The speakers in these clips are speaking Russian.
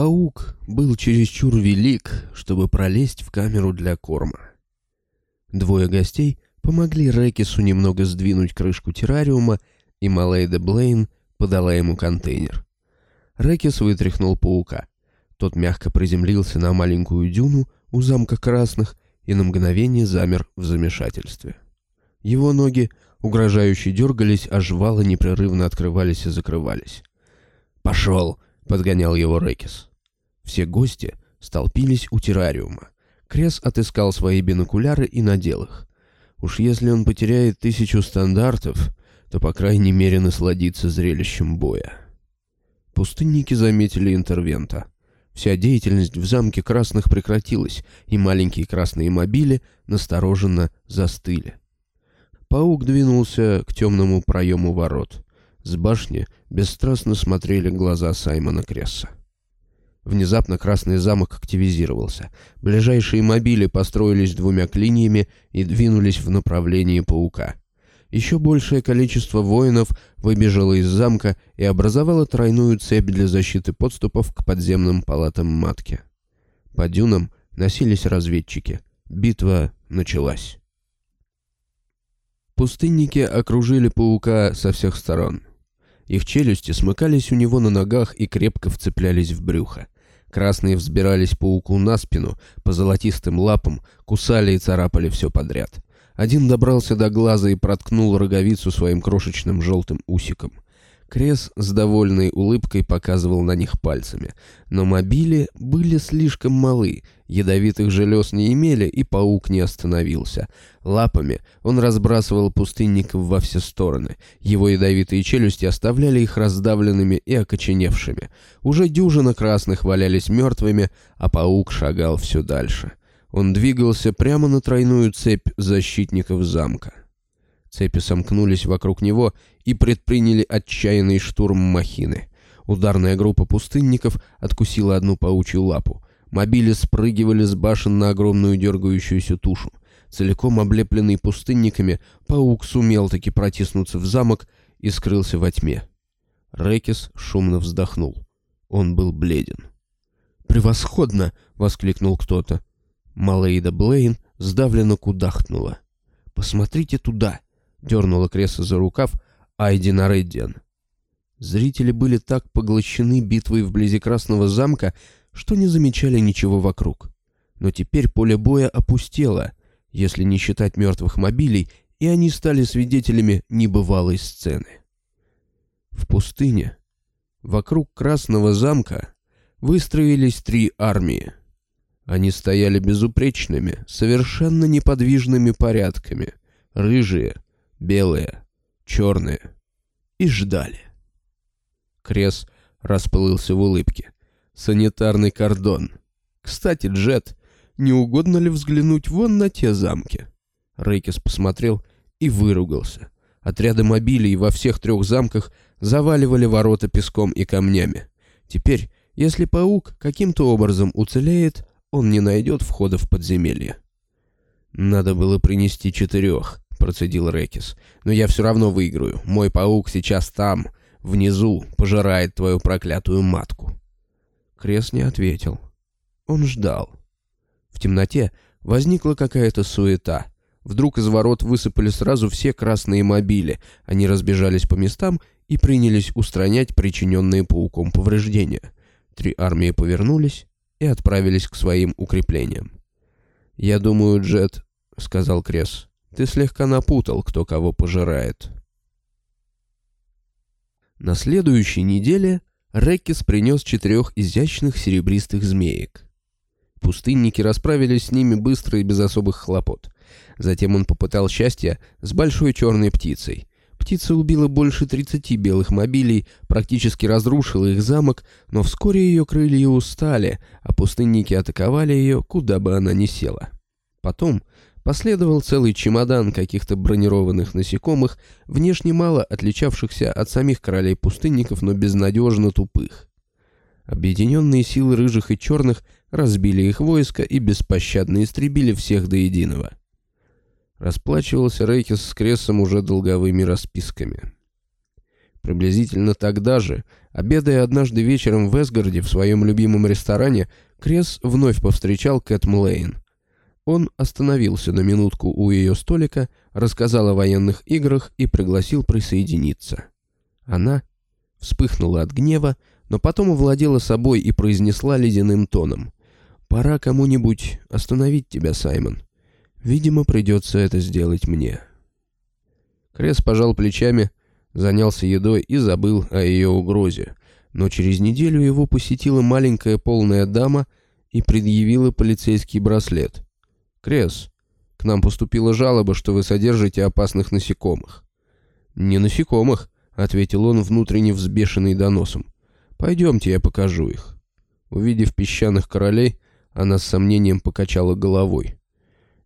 паук был чересчур велик, чтобы пролезть в камеру для корма. Двое гостей помогли Рекису немного сдвинуть крышку террариума, и Малейда Блейн подала ему контейнер. Рекис вытряхнул паука. Тот мягко приземлился на маленькую дюну у замка красных и на мгновение замер в замешательстве. Его ноги угрожающе дергались, а жвалы непрерывно открывались и закрывались. «Пошел!» — подгонял его Рекис. Все гости столпились у террариума. Крес отыскал свои бинокуляры и надел их. Уж если он потеряет тысячу стандартов, то, по крайней мере, насладится зрелищем боя. Пустынники заметили интервента. Вся деятельность в замке красных прекратилась, и маленькие красные мобили настороженно застыли. Паук двинулся к темному проему ворот. С башни бесстрастно смотрели глаза Саймона Кресса. Внезапно Красный замок активизировался. Ближайшие мобили построились двумя клиниями и двинулись в направлении паука. Еще большее количество воинов выбежало из замка и образовало тройную цепь для защиты подступов к подземным палатам матки. По дюнам носились разведчики. Битва началась. Пустынники окружили паука со всех сторон. Их челюсти смыкались у него на ногах и крепко вцеплялись в брюхо. Красные взбирались пауку на спину, по золотистым лапам, кусали и царапали все подряд. Один добрался до глаза и проткнул роговицу своим крошечным желтым усиком. Крес с довольной улыбкой показывал на них пальцами. Но мобили были слишком малы, ядовитых желез не имели, и паук не остановился. Лапами он разбрасывал пустынников во все стороны. Его ядовитые челюсти оставляли их раздавленными и окоченевшими. Уже дюжина красных валялись мертвыми, а паук шагал все дальше. Он двигался прямо на тройную цепь защитников замка. Цепи сомкнулись вокруг него и предприняли отчаянный штурм махины. Ударная группа пустынников откусила одну паучью лапу. Мобили спрыгивали с башен на огромную дергающуюся тушу. Целиком облепленный пустынниками, паук сумел таки протиснуться в замок и скрылся во тьме. Рекис шумно вздохнул. Он был бледен. «Превосходно!» — воскликнул кто-то. Малейда Блейн сдавленно кудахнула. «Посмотрите туда!» — дернула Кресса за рукав Айдина Реддиан. Зрители были так поглощены битвой вблизи Красного замка, что не замечали ничего вокруг. Но теперь поле боя опустело, если не считать мертвых мобилей, и они стали свидетелями небывалой сцены. В пустыне, вокруг Красного замка, выстроились три армии. Они стояли безупречными, совершенно неподвижными порядками, рыжие — белые, черные, и ждали. Крес расплылся в улыбке. Санитарный кордон. Кстати, Джет, не угодно ли взглянуть вон на те замки? Рейкес посмотрел и выругался. Отряды мобилей во всех трех замках заваливали ворота песком и камнями. Теперь, если паук каким-то образом уцелеет, он не найдет входа в подземелье. Надо было принести четырех, процедил Рекис. «Но я все равно выиграю. Мой паук сейчас там, внизу, пожирает твою проклятую матку». Крес не ответил. Он ждал. В темноте возникла какая-то суета. Вдруг из ворот высыпали сразу все красные мобили. Они разбежались по местам и принялись устранять причиненные пауком повреждения. Три армии повернулись и отправились к своим укреплениям. «Я думаю, Джет», — сказал Крес, ты слегка напутал, кто кого пожирает. На следующей неделе Реккис принес четырех изящных серебристых змеек. Пустынники расправились с ними быстро и без особых хлопот. Затем он попытал счастья с большой черной птицей. Птица убила больше 30 белых мобилей, практически разрушила их замок, но вскоре ее крылья устали, а пустынники атаковали ее, куда бы она ни села. Потом Последовал целый чемодан каких-то бронированных насекомых, внешне мало отличавшихся от самих королей-пустынников, но безнадежно тупых. Объединенные силы рыжих и черных разбили их войско и беспощадно истребили всех до единого. Расплачивался Рейкис с Крессом уже долговыми расписками. Приблизительно тогда же Обедая однажды вечером в Эсгарде в своем любимом ресторане, Крес вновь повстречал Кэт Млейн. Он остановился на минутку у ее столика, рассказал о военных играх и пригласил присоединиться. Она вспыхнула от гнева, но потом овладела собой и произнесла ледяным тоном. «Пора кому-нибудь остановить тебя, Саймон. Видимо, придется это сделать мне». Крес пожал плечами, занялся едой и забыл о ее угрозе. Но через неделю его посетила маленькая полная дама и предъявила полицейский браслет. «Крес, к нам поступила жалоба, что вы содержите опасных насекомых». «Не насекомых», — ответил он, внутренне взбешенный доносом. «Пойдемте, я покажу их». Увидев песчаных королей, она с сомнением покачала головой.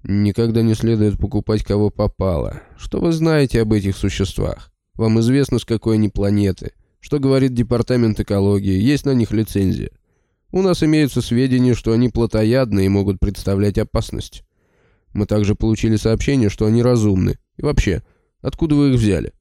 «Никогда не следует покупать, кого попало. Что вы знаете об этих существах? Вам известно, с какой они планеты. Что говорит Департамент экологии? Есть на них лицензия. У нас имеются сведения, что они плотоядны и могут представлять опасность. Мы также получили сообщение, что они разумны. И вообще, откуда вы их взяли?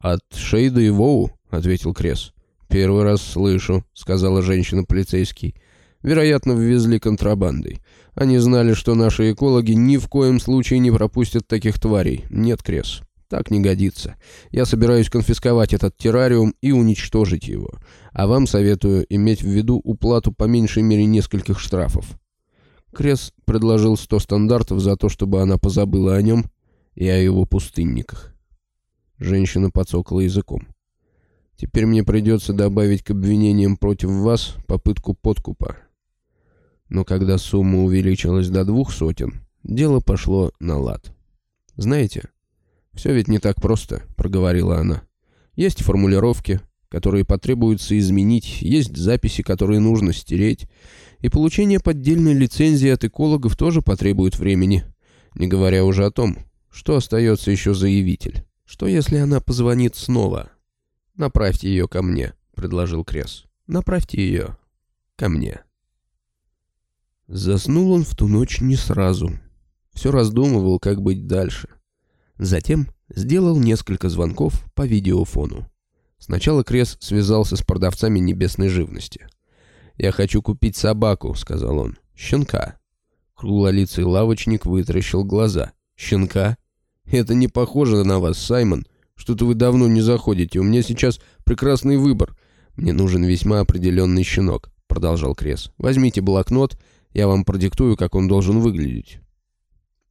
От Шейда и Воу, ответил Крес. Первый раз слышу, сказала женщина-полицейский. Вероятно, ввезли контрабандой. Они знали, что наши экологи ни в коем случае не пропустят таких тварей. Нет, Крес. Так не годится. Я собираюсь конфисковать этот террариум и уничтожить его. А вам советую иметь в виду уплату по меньшей мере нескольких штрафов. Крес предложил сто стандартов за то, чтобы она позабыла о нем и о его пустынниках. Женщина подсокала языком. Теперь мне придется добавить к обвинениям против вас попытку подкупа. Но когда сумма увеличилась до двух сотен, дело пошло на лад. Знаете, «Все ведь не так просто», — проговорила она. «Есть формулировки, которые потребуется изменить, есть записи, которые нужно стереть, и получение поддельной лицензии от экологов тоже потребует времени, не говоря уже о том, что остается еще заявитель. Что, если она позвонит снова? «Направьте ее ко мне», — предложил Крес. «Направьте ее ко мне». Заснул он в ту ночь не сразу. Все раздумывал, как быть дальше — Затем сделал несколько звонков по видеофону. Сначала Крес связался с продавцами небесной живности. «Я хочу купить собаку», — сказал он. «Щенка». Круглолицый лавочник вытаращил глаза. «Щенка? Это не похоже на вас, Саймон. Что-то вы давно не заходите. У меня сейчас прекрасный выбор. Мне нужен весьма определенный щенок», — продолжал Крес. «Возьмите блокнот, я вам продиктую, как он должен выглядеть».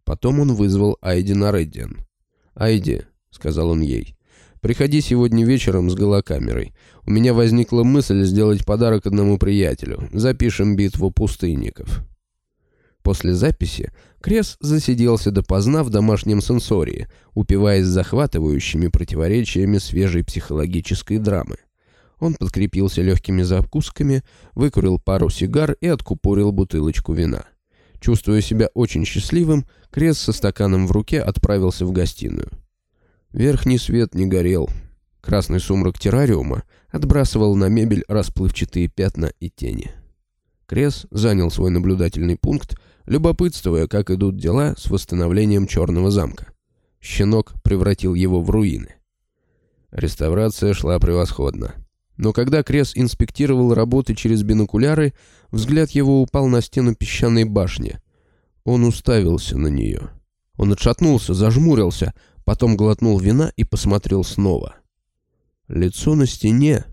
Потом он вызвал Айдина Реддиан. «Айди», — сказал он ей, — «приходи сегодня вечером с голокамерой. У меня возникла мысль сделать подарок одному приятелю. Запишем битву пустынников». После записи Крес засиделся допоздна в домашнем сенсории, упиваясь захватывающими противоречиями свежей психологической драмы. Он подкрепился легкими закусками, выкурил пару сигар и откупорил бутылочку вина. Чувствуя себя очень счастливым, Крес со стаканом в руке отправился в гостиную. Верхний свет не горел. Красный сумрак террариума отбрасывал на мебель расплывчатые пятна и тени. Крес занял свой наблюдательный пункт, любопытствуя, как идут дела с восстановлением Черного замка. Щенок превратил его в руины. Реставрация шла превосходно. Но когда Крес инспектировал работы через бинокуляры, взгляд его упал на стену песчаной башни. Он уставился на нее. Он отшатнулся, зажмурился, потом глотнул вина и посмотрел снова. Лицо на стене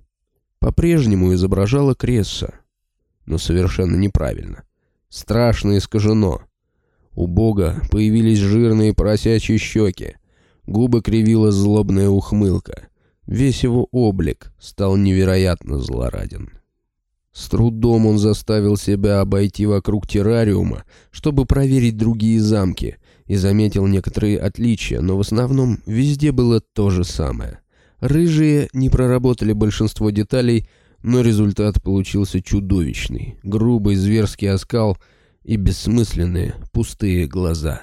по-прежнему изображало Кресса, но совершенно неправильно. Страшно искажено. У Бога появились жирные поросячьи щеки, губы кривила злобная ухмылка — Весь его облик стал невероятно злораден. С трудом он заставил себя обойти вокруг террариума, чтобы проверить другие замки, и заметил некоторые отличия, но в основном везде было то же самое. Рыжие не проработали большинство деталей, но результат получился чудовищный. Грубый зверский оскал и бессмысленные пустые глаза.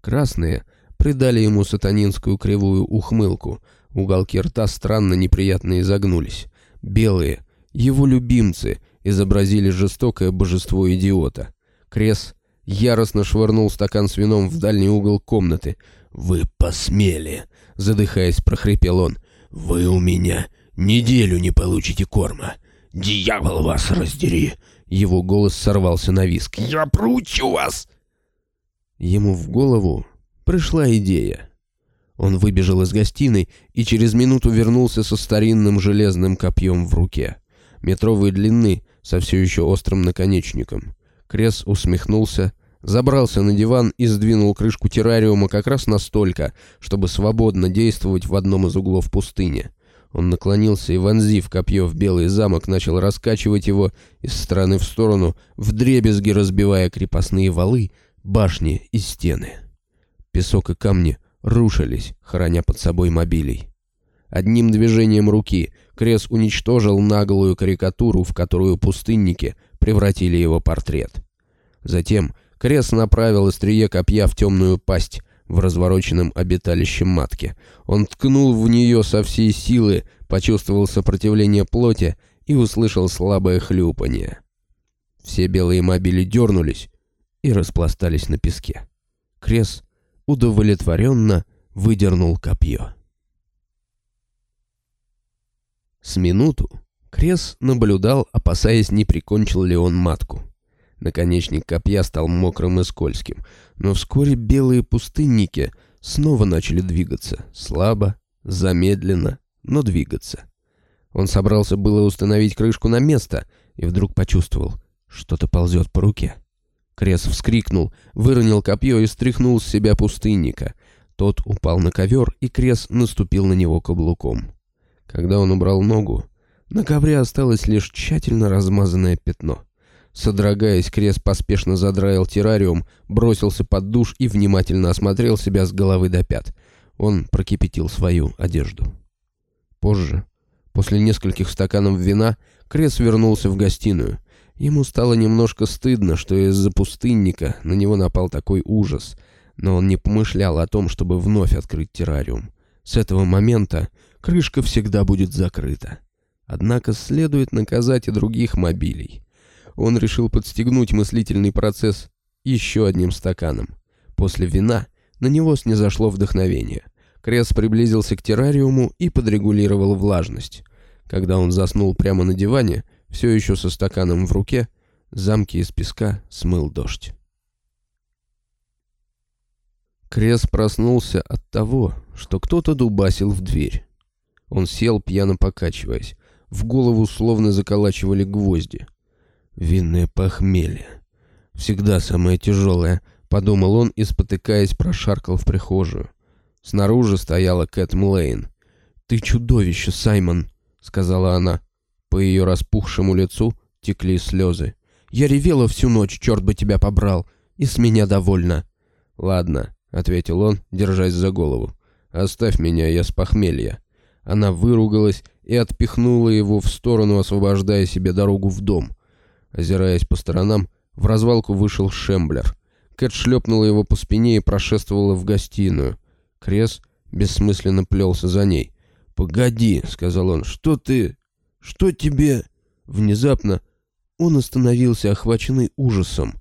Красные придали ему сатанинскую кривую ухмылку — Уголки рта странно неприятно изогнулись. Белые, его любимцы, изобразили жестокое божество идиота. Крес яростно швырнул стакан с вином в дальний угол комнаты. «Вы посмели!» — задыхаясь, прохрипел он. «Вы у меня Неделю не получите корма. Дьявол вас раздери!» Его голос сорвался на виск. «Я проучу вас!» Ему в голову пришла идея. Он выбежал из гостиной и через минуту вернулся со старинным железным копьем в руке. Метровой длины, со все еще острым наконечником. Крес усмехнулся, забрался на диван и сдвинул крышку террариума как раз настолько, чтобы свободно действовать в одном из углов пустыни. Он наклонился и, вонзив копье в белый замок, начал раскачивать его из стороны в сторону, вдребезги разбивая крепостные валы, башни и стены. Песок и камни рушились, храня под собой мобилей. Одним движением руки Крес уничтожил наглую карикатуру, в которую пустынники превратили его портрет. Затем Крес направил острие копья в темную пасть, в развороченном обиталище матки. Он ткнул в нее со всей силы, почувствовал сопротивление плоти и услышал слабое хлюпанье. Все белые мобили дернулись и распластались на песке. Крес удовлетворенно выдернул копье. С минуту Крес наблюдал, опасаясь, не прикончил ли он матку. Наконечник копья стал мокрым и скользким, но вскоре белые пустынники снова начали двигаться, слабо, замедленно, но двигаться. Он собрался было установить крышку на место и вдруг почувствовал, что-то ползет по руке. Крес вскрикнул, выронил копье и стряхнул с себя пустынника. Тот упал на ковер, и Крес наступил на него каблуком. Когда он убрал ногу, на ковре осталось лишь тщательно размазанное пятно. Содрогаясь, Крес поспешно задраил террариум, бросился под душ и внимательно осмотрел себя с головы до пят. Он прокипятил свою одежду. Позже, после нескольких стаканов вина, Крес вернулся в гостиную. Ему стало немножко стыдно, что из-за пустынника на него напал такой ужас, но он не помышлял о том, чтобы вновь открыть террариум. С этого момента крышка всегда будет закрыта. Однако следует наказать и других мобилей он решил подстегнуть мыслительный процесс еще одним стаканом. После вина на него снизошло вдохновение. Крес приблизился к террариуму и подрегулировал влажность. Когда он заснул прямо на диване, все еще со стаканом в руке, замки из песка смыл дождь. Крес проснулся от того, что кто-то дубасил в дверь. Он сел, пьяно покачиваясь. В голову словно заколачивали гвозди. Винное похмелье. Всегда самое тяжелое, подумал он и, спотыкаясь, прошаркал в прихожую. Снаружи стояла Кэт Млейн. «Ты чудовище, Саймон!» — сказала она. По ее распухшему лицу текли слезы. «Я ревела всю ночь, черт бы тебя побрал, и с меня довольна». «Ладно», — ответил он, держась за голову. «Оставь меня, я с похмелья». Она выругалась и отпихнула его в сторону, освобождая себе дорогу в дом — Озираясь по сторонам, в развалку вышел Шемблер. Кэт шлепнула его по спине и прошествовала в гостиную. Крес бессмысленно плелся за ней. «Погоди», — сказал он, — «что ты... что тебе...» Внезапно он остановился, охваченный ужасом.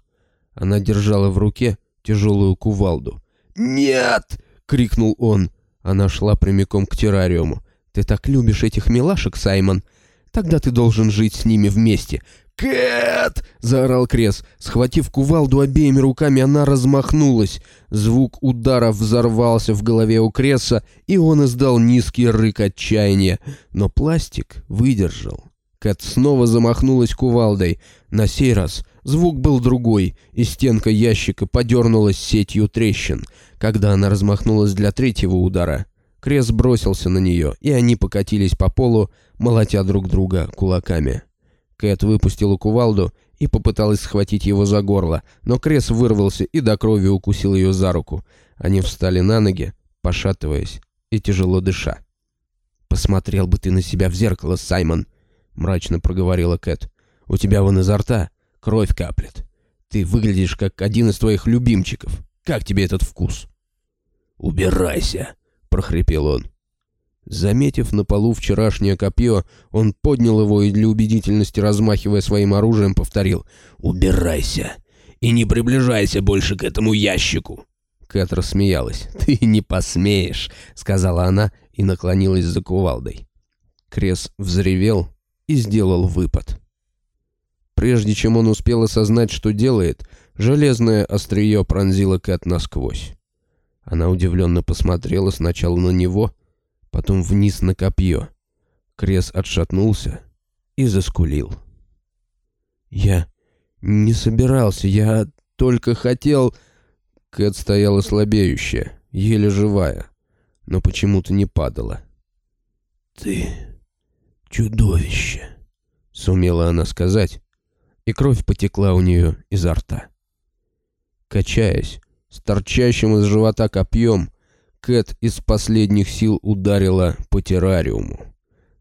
Она держала в руке тяжелую кувалду. «Нет!» — крикнул он. Она шла прямиком к террариуму. «Ты так любишь этих милашек, Саймон? Тогда ты должен жить с ними вместе. «Кэт!» — заорал Крес. Схватив кувалду обеими руками, она размахнулась. Звук удара взорвался в голове у Креса, и он издал низкий рык отчаяния. Но пластик выдержал. Кэт снова замахнулась кувалдой. На сей раз звук был другой, и стенка ящика подернулась сетью трещин. Когда она размахнулась для третьего удара, Крес бросился на нее, и они покатились по полу, молотя друг друга кулаками. Кэт выпустила кувалду и попыталась схватить его за горло, но Крес вырвался и до крови укусил ее за руку. Они встали на ноги, пошатываясь и тяжело дыша. «Посмотрел бы ты на себя в зеркало, Саймон!» — мрачно проговорила Кэт. «У тебя вон изо рта кровь каплет. Ты выглядишь как один из твоих любимчиков. Как тебе этот вкус?» «Убирайся!» — прохрипел он. Заметив на полу вчерашнее копье, он поднял его и для убедительности, размахивая своим оружием, повторил «Убирайся и не приближайся больше к этому ящику!» Кэт рассмеялась. «Ты не посмеешь!» — сказала она и наклонилась за кувалдой. Крес взревел и сделал выпад. Прежде чем он успел осознать, что делает, железное острие пронзило Кэт насквозь. Она удивленно посмотрела сначала на него, потом вниз на копье. Крес отшатнулся и заскулил. «Я не собирался, я только хотел...» Кэт стояла слабеющая, еле живая, но почему-то не падала. «Ты чудовище!» — сумела она сказать, и кровь потекла у нее изо рта. Качаясь, с торчащим из живота копьем, Кэт из последних сил ударила по террариуму.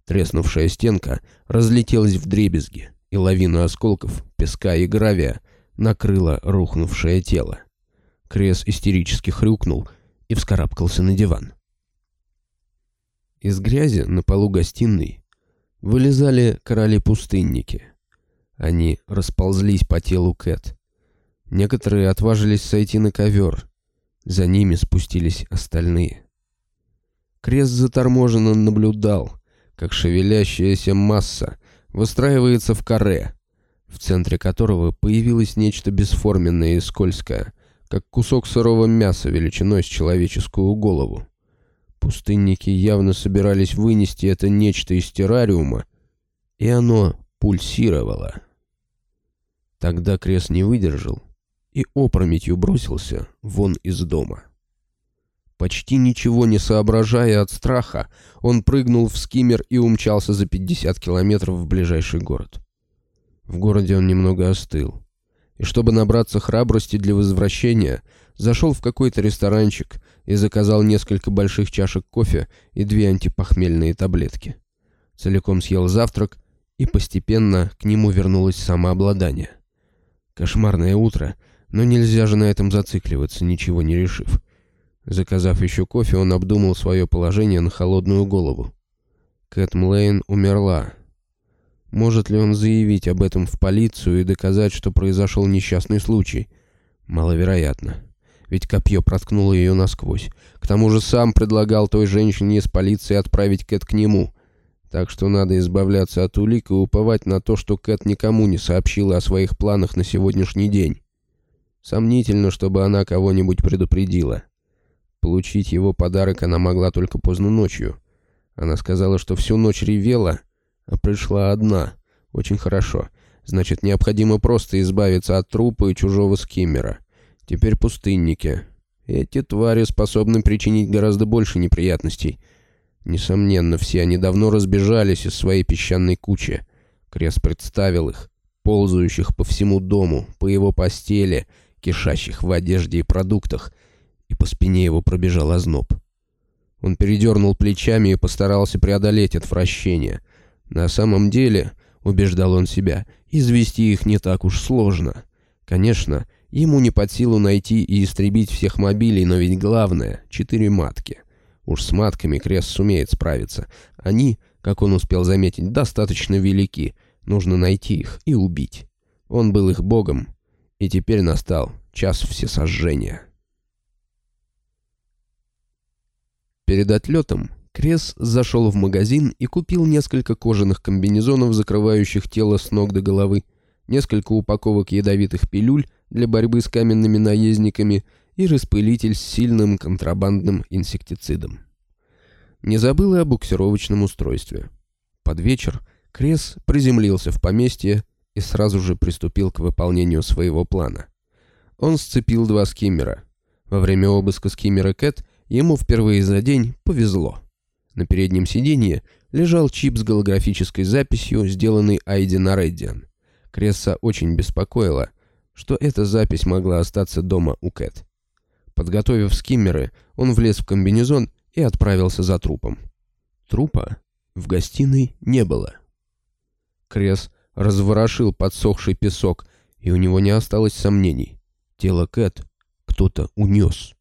Треснувшая стенка разлетелась в дребезги, и лавина осколков, песка и гравия накрыла рухнувшее тело. Крес истерически хрюкнул и вскарабкался на диван. Из грязи на полу гостиной вылезали короли-пустынники. Они расползлись по телу Кэт. Некоторые отважились сойти на ковер. За ними спустились остальные. Крест заторможенно наблюдал, как шевелящаяся масса выстраивается в каре, в центре которого появилось нечто бесформенное и скользкое, как кусок сырого мяса величиной с человеческую голову. Пустынники явно собирались вынести это нечто из террариума, и оно пульсировало. Тогда Крес не выдержал и опрометью бросился вон из дома. Почти ничего не соображая от страха, он прыгнул в скиммер и умчался за 50 километров в ближайший город. В городе он немного остыл. И чтобы набраться храбрости для возвращения, зашел в какой-то ресторанчик и заказал несколько больших чашек кофе и две антипохмельные таблетки. Целиком съел завтрак, и постепенно к нему вернулось самообладание. Кошмарное утро, но нельзя же на этом зацикливаться, ничего не решив. Заказав еще кофе, он обдумал свое положение на холодную голову. Кэт Млейн умерла. Может ли он заявить об этом в полицию и доказать, что произошел несчастный случай? Маловероятно. Ведь копье проткнуло ее насквозь. К тому же сам предлагал той женщине из полиции отправить Кэт к нему. Так что надо избавляться от улик и уповать на то, что Кэт никому не сообщила о своих планах на сегодняшний день. Сомнительно, чтобы она кого-нибудь предупредила. Получить его подарок она могла только поздно ночью. Она сказала, что всю ночь ревела, а пришла одна. Очень хорошо. Значит, необходимо просто избавиться от трупа и чужого скиммера. Теперь пустынники. Эти твари способны причинить гораздо больше неприятностей. Несомненно, все они давно разбежались из своей песчаной кучи. Крес представил их, ползающих по всему дому, по его постели, кишащих в одежде и продуктах — и по спине его пробежал озноб. Он передернул плечами и постарался преодолеть отвращение. На самом деле, убеждал он себя, извести их не так уж сложно. Конечно, ему не под силу найти и истребить всех мобилей, но ведь главное — четыре матки. Уж с матками Крест сумеет справиться. Они, как он успел заметить, достаточно велики. Нужно найти их и убить. Он был их богом, и теперь настал час всесожжения. Перед отлетом Крес зашел в магазин и купил несколько кожаных комбинезонов, закрывающих тело с ног до головы, несколько упаковок ядовитых пилюль для борьбы с каменными наездниками и распылитель с сильным контрабандным инсектицидом. Не забыл и о буксировочном устройстве. Под вечер Крес приземлился в поместье и сразу же приступил к выполнению своего плана. Он сцепил два скиммера. Во время обыска скиммера Кэт Ему впервые за день повезло. На переднем сиденье лежал чип с голографической записью, сделанный Айди на Реддиан. Кресса очень беспокоила, что эта запись могла остаться дома у Кэт. Подготовив скиммеры, он влез в комбинезон и отправился за трупом. Трупа в гостиной не было. Крес разворошил подсохший песок, и у него не осталось сомнений. Тело Кэт кто-то унес.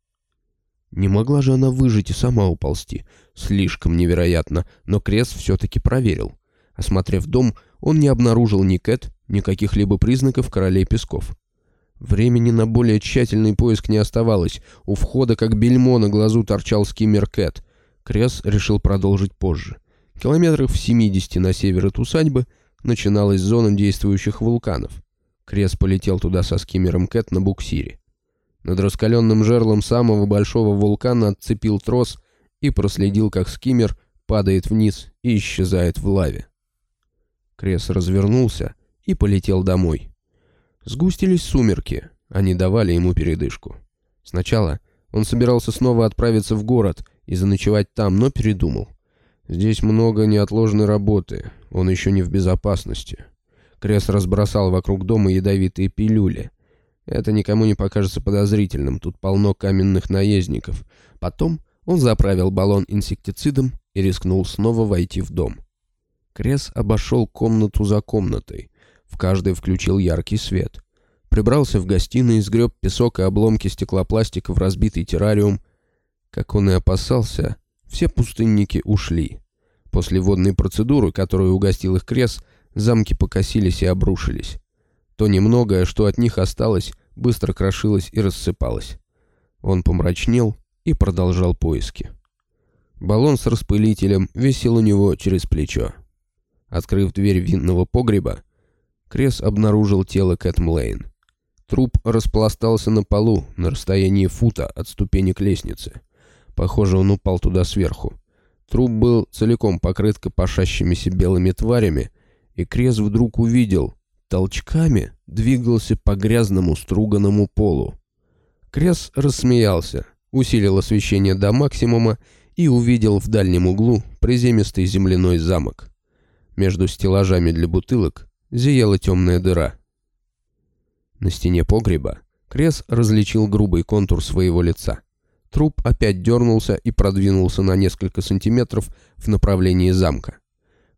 Не могла же она выжить и сама уползти. Слишком невероятно, но Крес все-таки проверил. Осмотрев дом, он не обнаружил ни Кэт, ни каких-либо признаков королей песков. Времени на более тщательный поиск не оставалось. У входа, как бельмо на глазу, торчал скиммер Кэт. Крес решил продолжить позже. Километров в 70 на север от усадьбы начиналась зона действующих вулканов. Крес полетел туда со скиммером Кэт на буксире. Над раскаленным жерлом самого большого вулкана отцепил трос и проследил, как скиммер падает вниз и исчезает в лаве. Крес развернулся и полетел домой. Сгустились сумерки, они давали ему передышку. Сначала он собирался снова отправиться в город и заночевать там, но передумал. Здесь много неотложной работы, он еще не в безопасности. Крес разбросал вокруг дома ядовитые пилюли. Это никому не покажется подозрительным, тут полно каменных наездников. Потом он заправил баллон инсектицидом и рискнул снова войти в дом. Крес обошел комнату за комнатой. В каждой включил яркий свет. Прибрался в гостиной, сгреб песок и обломки стеклопластика в разбитый террариум. Как он и опасался, все пустынники ушли. После водной процедуры, которую угостил их Крес, замки покосились и обрушились. То немногое, что от них осталось, быстро крошилось и рассыпалось. Он помрачнел и продолжал поиски. Баллон с распылителем висел у него через плечо. Открыв дверь винного погреба, Крес обнаружил тело Кэт Млейн. Труп распластался на полу на расстоянии фута от ступенек лестницы. Похоже, он упал туда сверху. Труп был целиком покрыт копошащимися белыми тварями, и Крес вдруг увидел, толчками двигался по грязному струганному полу. Крес рассмеялся, усилил освещение до максимума и увидел в дальнем углу приземистый земляной замок. Между стеллажами для бутылок зияла темная дыра. На стене погреба Крес различил грубый контур своего лица. Труп опять дернулся и продвинулся на несколько сантиметров в направлении замка.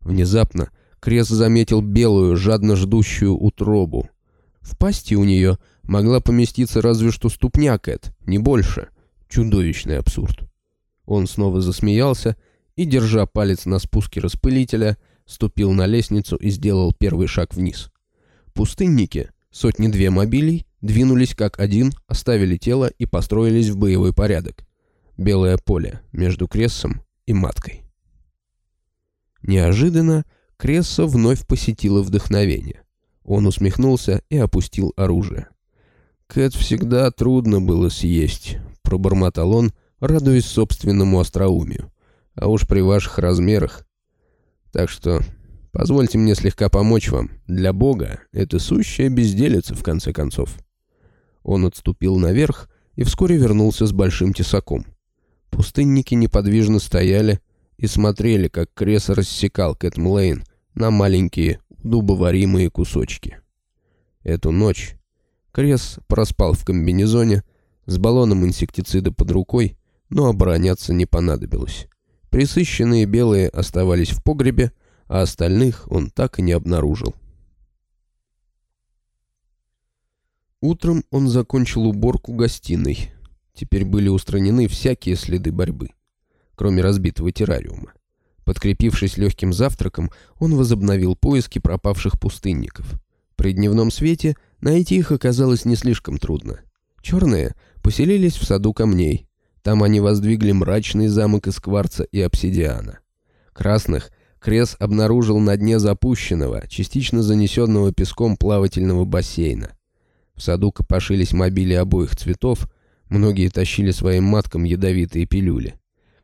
Внезапно Крес заметил белую, жадно ждущую утробу. В пасти у нее могла поместиться разве что ступня Кэт, не больше. Чудовищный абсурд. Он снова засмеялся и, держа палец на спуске распылителя, ступил на лестницу и сделал первый шаг вниз. Пустынники, сотни-две мобилей, двинулись как один, оставили тело и построились в боевой порядок. Белое поле между Крессом и Маткой. Неожиданно Кресса вновь посетило вдохновение. Он усмехнулся и опустил оружие. «Кэт всегда трудно было съесть», — пробормотал он, радуясь собственному остроумию. «А уж при ваших размерах так что позвольте мне слегка помочь вам. Для Бога это сущая безделица, в конце концов». Он отступил наверх и вскоре вернулся с большим тесаком. Пустынники неподвижно стояли и смотрели, как Крес рассекал Кэтмлейн на маленькие дубоваримые кусочки. Эту ночь Крес проспал в комбинезоне с баллоном инсектицида под рукой, но обороняться не понадобилось. Присыщенные белые оставались в погребе, а остальных он так и не обнаружил. Утром он закончил уборку гостиной. Теперь были устранены всякие следы борьбы, кроме разбитого террариума. Подкрепившись легким завтраком, он возобновил поиски пропавших пустынников. При дневном свете найти их оказалось не слишком трудно. Черные поселились в саду камней, там они воздвигли мрачный замок из кварца и обсидиана. Красных Крес обнаружил на дне запущенного, частично занесенного песком плавательного бассейна. В саду копошились мобили обоих цветов, многие тащили своим маткам ядовитые пилюли.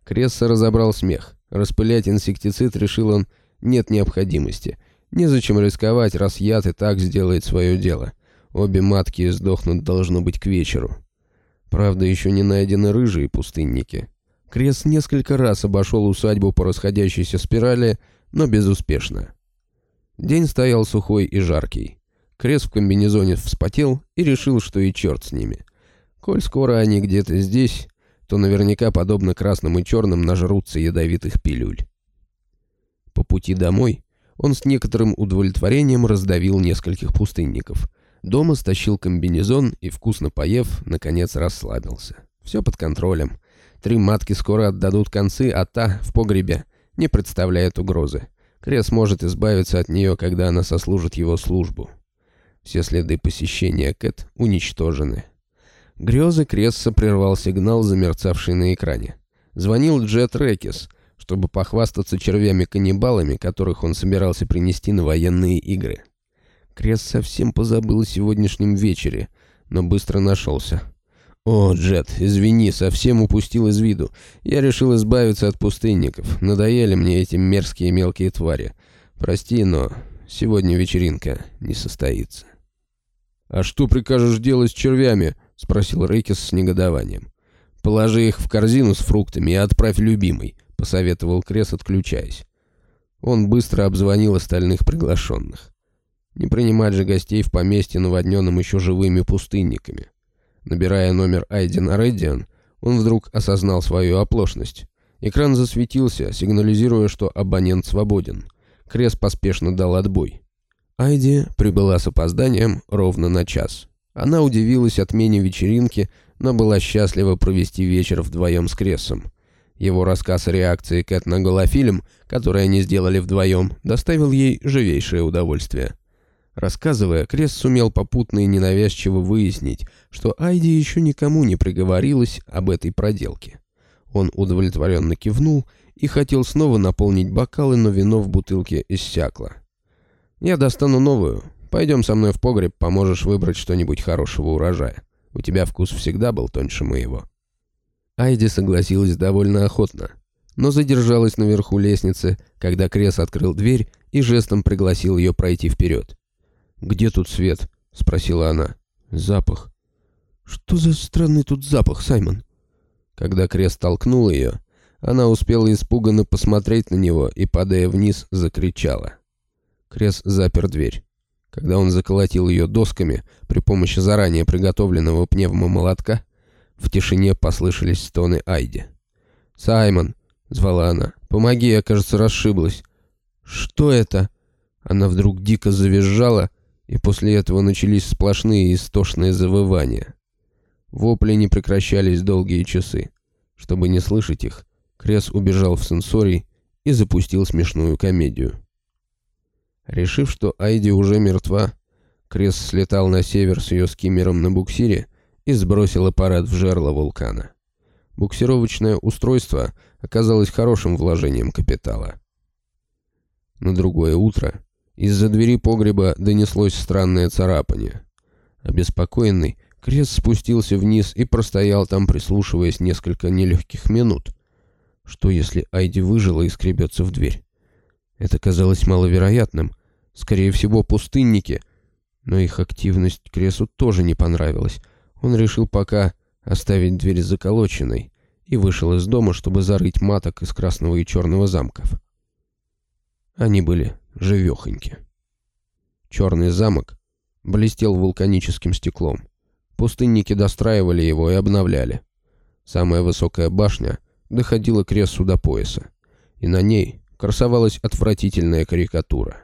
Кресса разобрал смех. Распылять инсектицид решил он нет необходимости. Незачем рисковать, раз яд и так сделает свое дело. Обе матки сдохнут должно быть к вечеру. Правда, еще не найдены рыжие пустынники. Крес несколько раз обошел усадьбу по расходящейся спирали, но безуспешно. День стоял сухой и жаркий. Крес в комбинезоне вспотел и решил, что и черт с ними. Коль скоро они где-то здесь, то наверняка, подобно красным и черным, нажрутся ядовитых пилюль. По пути домой он с некоторым удовлетворением раздавил нескольких пустынников — Дома стащил комбинезон и, вкусно поев, наконец расслабился. Все под контролем. Три матки скоро отдадут концы, а та в погребе не представляет угрозы. Крес может избавиться от нее, когда она сослужит его службу. Все следы посещения Кэт уничтожены. Грезы Кресса прервал сигнал, замерцавший на экране. Звонил Джет Рекис, чтобы похвастаться червями-каннибалами, которых он собирался принести на военные игры. Крес совсем позабыл о сегодняшнем вечере, но быстро нашелся. «О, Джет, извини, совсем упустил из виду. Я решил избавиться от пустынников. Надоели мне эти мерзкие мелкие твари. Прости, но сегодня вечеринка не состоится». «А что прикажешь делать с червями?» — спросил Рейкис с негодованием. «Положи их в корзину с фруктами и отправь любимый», — посоветовал Крес, отключаясь. Он быстро обзвонил остальных приглашенных. Не принимать же гостей в поместье, наводненном еще живыми пустынниками. Набирая номер Айден Реддиан, он вдруг осознал свою оплошность. Экран засветился, сигнализируя, что абонент свободен. Крес поспешно дал отбой. Айди прибыла с опозданием ровно на час. Она удивилась отмене вечеринки, но была счастлива провести вечер вдвоем с Кресом. Его рассказ о реакции Кэт на голофильм, который они сделали вдвоем, доставил ей живейшее удовольствие. Рассказывая, Крес сумел попутно и ненавязчиво выяснить, что Айди еще никому не приговорилась об этой проделке. Он удовлетворенно кивнул и хотел снова наполнить бокалы, но вино в бутылке иссякло. «Я достану новую. Пойдем со мной в погреб, поможешь выбрать что-нибудь хорошего урожая. У тебя вкус всегда был тоньше моего». Айди согласилась довольно охотно, но задержалась наверху лестницы, когда Крес открыл дверь и жестом пригласил ее пройти вперед. «Где тут свет?» — спросила она. «Запах». «Что за странный тут запах, Саймон?» Когда Крест толкнул ее, она успела испуганно посмотреть на него и, падая вниз, закричала. Крес запер дверь. Когда он заколотил ее досками при помощи заранее приготовленного пневмомолотка, в тишине послышались стоны Айди. «Саймон!» — звала она. «Помоги, я, кажется, расшиблась». «Что это?» Она вдруг дико завизжала, и после этого начались сплошные истошные завывания. Вопли не прекращались долгие часы. Чтобы не слышать их, Крес убежал в сенсорий и запустил смешную комедию. Решив, что Айди уже мертва, Крес слетал на север с ее скиммером на буксире и сбросил аппарат в жерло вулкана. Буксировочное устройство оказалось хорошим вложением капитала. На другое утро из-за двери погреба донеслось странное царапание. Обеспокоенный, Крест спустился вниз и простоял там, прислушиваясь несколько нелегких минут. Что, если Айди выжила и скребется в дверь? Это казалось маловероятным. Скорее всего, пустынники. Но их активность Кресу тоже не понравилась. Он решил пока оставить дверь заколоченной и вышел из дома, чтобы зарыть маток из красного и черного замков. Они были живехоньки. Черный замок блестел вулканическим стеклом. Пустынники достраивали его и обновляли. Самая высокая башня доходила к ресу до пояса, и на ней красовалась отвратительная карикатура.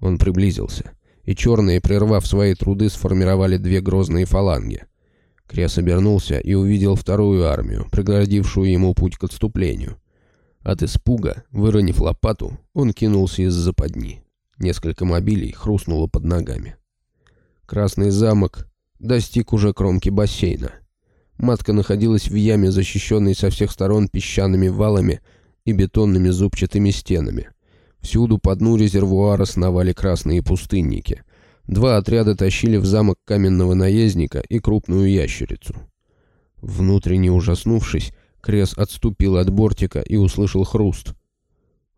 Он приблизился, и черные, прервав свои труды, сформировали две грозные фаланги. Крес обернулся и увидел вторую армию, преградившую ему путь к отступлению. От испуга, выронив лопату, он кинулся из западни. Несколько мобилей хрустнуло под ногами. Красный замок достиг уже кромки бассейна. Матка находилась в яме, защищенной со всех сторон песчаными валами и бетонными зубчатыми стенами. Всюду по дну резервуара сновали красные пустынники. Два отряда тащили в замок каменного наездника и крупную ящерицу. Внутренне ужаснувшись, Крес отступил от бортика и услышал хруст.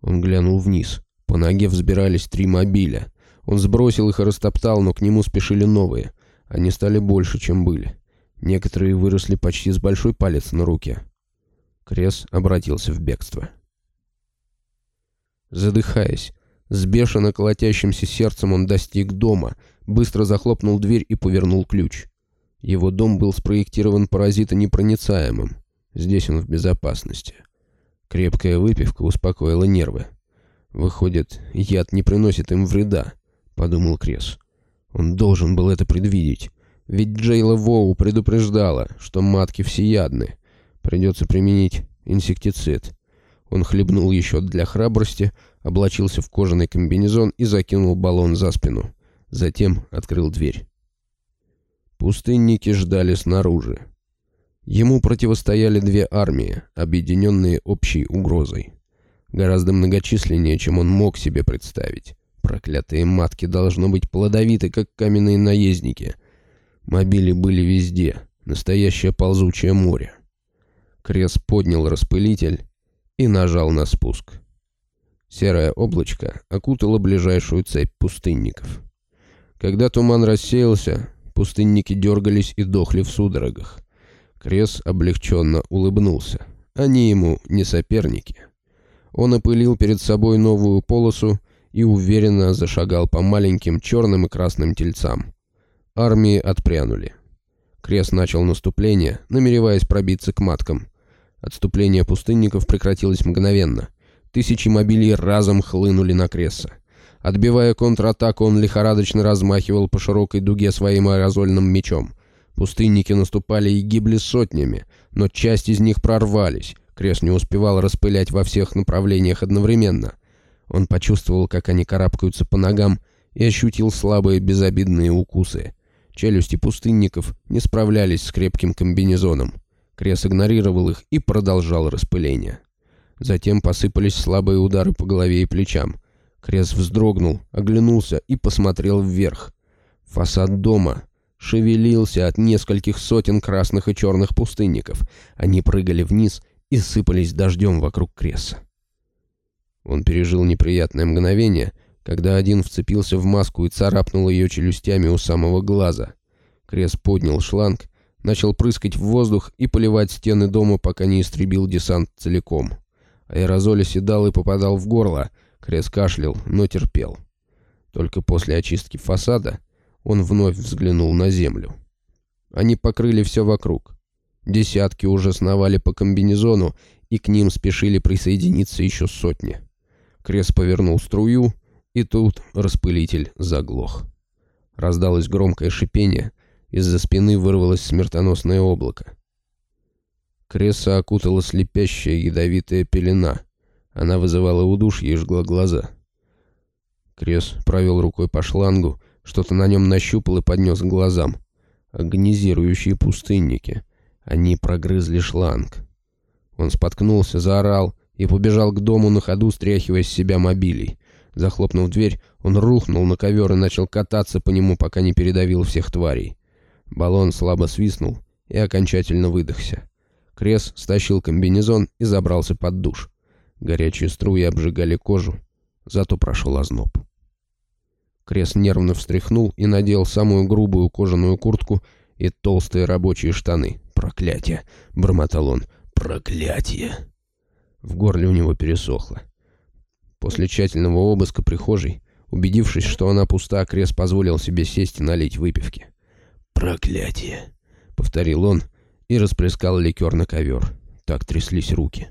Он глянул вниз. По ноге взбирались три мобиля. Он сбросил их и растоптал, но к нему спешили новые. Они стали больше, чем были. Некоторые выросли почти с большой палец на руке. Крес обратился в бегство. Задыхаясь, с бешено колотящимся сердцем он достиг дома, быстро захлопнул дверь и повернул ключ. Его дом был спроектирован паразитонепроницаемым. Здесь он в безопасности. Крепкая выпивка успокоила нервы. Выходит, яд не приносит им вреда, подумал Крес. Он должен был это предвидеть. Ведь Джейла Воу предупреждала, что матки всеядны. Придется применить инсектицид. Он хлебнул еще для храбрости, облачился в кожаный комбинезон и закинул баллон за спину. Затем открыл дверь. Пустынники ждали снаружи. Ему противостояли две армии, объединенные общей угрозой. Гораздо многочисленнее, чем он мог себе представить. Проклятые матки должно быть плодовиты, как каменные наездники. Мобили были везде. Настоящее ползучее море. Крес поднял распылитель и нажал на спуск. Серое облачко окутало ближайшую цепь пустынников. Когда туман рассеялся, пустынники дергались и дохли в судорогах. Крес облегченно улыбнулся. Они ему не соперники. Он опылил перед собой новую полосу и уверенно зашагал по маленьким черным и красным тельцам. Армии отпрянули. Крес начал наступление, намереваясь пробиться к маткам. Отступление пустынников прекратилось мгновенно. Тысячи мобилей разом хлынули на Кресса. Отбивая контратаку, он лихорадочно размахивал по широкой дуге своим аэрозольным мечом. Пустынники наступали и гибли сотнями, но часть из них прорвались. Крест не успевал распылять во всех направлениях одновременно. Он почувствовал, как они карабкаются по ногам, и ощутил слабые безобидные укусы. Челюсти пустынников не справлялись с крепким комбинезоном. Крес игнорировал их и продолжал распыление. Затем посыпались слабые удары по голове и плечам. Крес вздрогнул, оглянулся и посмотрел вверх. Фасад дома шевелился от нескольких сотен красных и черных пустынников. Они прыгали вниз и сыпались дождем вокруг Креса. Он пережил неприятное мгновение, когда один вцепился в маску и царапнул ее челюстями у самого глаза. Крес поднял шланг, начал прыскать в воздух и поливать стены дома, пока не истребил десант целиком. Аэрозоль оседал и попадал в горло. Крес кашлял, но терпел. Только после очистки фасада он вновь взглянул на землю. Они покрыли все вокруг. Десятки уже сновали по комбинезону, и к ним спешили присоединиться еще сотни. Крес повернул струю, и тут распылитель заглох. Раздалось громкое шипение, из-за спины вырвалось смертоносное облако. Креса окутала слепящая ядовитая пелена. Она вызывала удушье и жгла глаза. Крес провел рукой по шлангу, что-то на нем нащупал и поднес к глазам. Агонизирующие пустынники. Они прогрызли шланг. Он споткнулся, заорал и побежал к дому на ходу, стряхивая с себя мобилей. Захлопнув дверь, он рухнул на ковер и начал кататься по нему, пока не передавил всех тварей. Баллон слабо свистнул и окончательно выдохся. Крес стащил комбинезон и забрался под душ. Горячие струи обжигали кожу, зато прошел озноб. Крес нервно встряхнул и надел самую грубую кожаную куртку и толстые рабочие штаны. «Проклятие!» — бормотал он. «Проклятие!» В горле у него пересохло. После тщательного обыска прихожей, убедившись, что она пуста, Крес позволил себе сесть и налить выпивки. «Проклятие!» — повторил он и расплескал ликер на ковер. Так тряслись руки.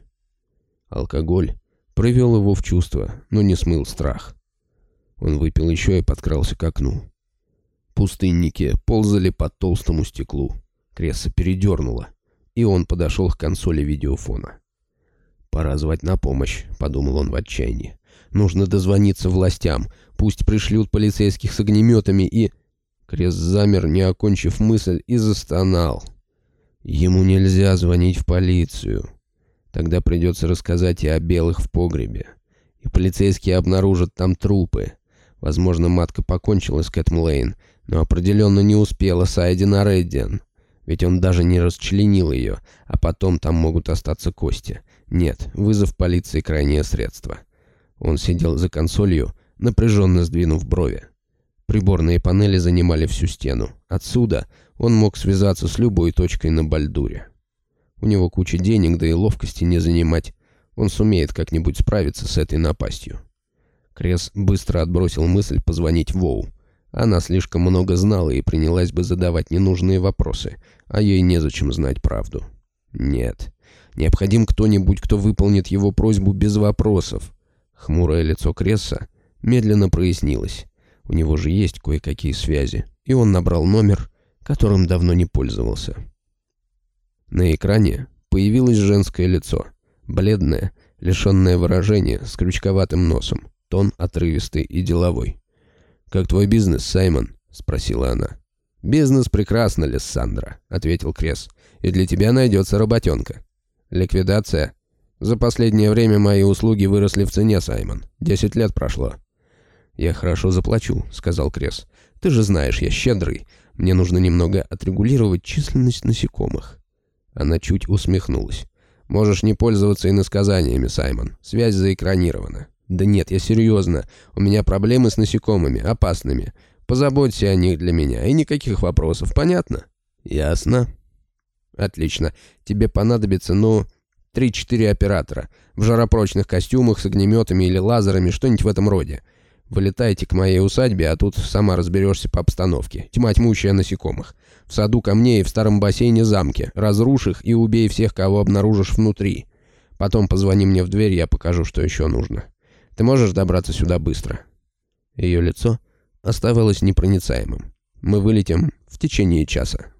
Алкоголь привел его в чувство, но не смыл страх. Он выпил еще и подкрался к окну. Пустынники ползали по толстому стеклу. Кресса передернуло, и он подошел к консоли видеофона. «Пора звать на помощь», — подумал он в отчаянии. «Нужно дозвониться властям. Пусть пришлют полицейских с огнеметами и...» Крест замер, не окончив мысль, и застонал. Ему нельзя звонить в полицию. Тогда придется рассказать и о белых в погребе. И полицейские обнаружат там трупы. Возможно, матка покончила с Кэт Млейн, но определенно не успела с Айдена Реддиан. Ведь он даже не расчленил ее, а потом там могут остаться кости. Нет, вызов полиции — крайнее средство. Он сидел за консолью, напряженно сдвинув брови. Приборные панели занимали всю стену. Отсюда он мог связаться с любой точкой на Бальдуре. У него куча денег, да и ловкости не занимать. Он сумеет как-нибудь справиться с этой напастью. Крес быстро отбросил мысль позвонить Воу. Она слишком много знала и принялась бы задавать ненужные вопросы, а ей незачем знать правду. Нет, необходим кто-нибудь, кто выполнит его просьбу без вопросов. Хмурое лицо Кресса медленно прояснилось. У него же есть кое-какие связи, и он набрал номер, которым давно не пользовался. На экране появилось женское лицо, бледное, лишенное выражения, с крючковатым носом. Тон отрывистый и деловой. «Как твой бизнес, Саймон?» — спросила она. «Бизнес прекрасно, Лиссандра», — ответил Крес. «И для тебя найдется работенка». «Ликвидация?» За последнее время мои услуги выросли в цене, Саймон. Десять лет прошло». «Я хорошо заплачу», — сказал Крес. «Ты же знаешь, я щедрый. Мне нужно немного отрегулировать численность насекомых». Она чуть усмехнулась. «Можешь не пользоваться иносказаниями, Саймон. Связь заэкранирована». «Да нет, я серьезно. У меня проблемы с насекомыми, опасными. Позаботься о них для меня, и никаких вопросов, понятно?» «Ясно». «Отлично. Тебе понадобится, ну, три-четыре оператора. В жаропрочных костюмах с огнеметами или лазерами, что-нибудь в этом роде. Вылетайте к моей усадьбе, а тут сама разберешься по обстановке. Тьма тьмущая насекомых. В саду камней в старом бассейне замки. Разрушь их и убей всех, кого обнаружишь внутри. Потом позвони мне в дверь, я покажу, что еще нужно. Ты можешь добраться сюда быстро?» Ее лицо оставалось непроницаемым. «Мы вылетим в течение часа».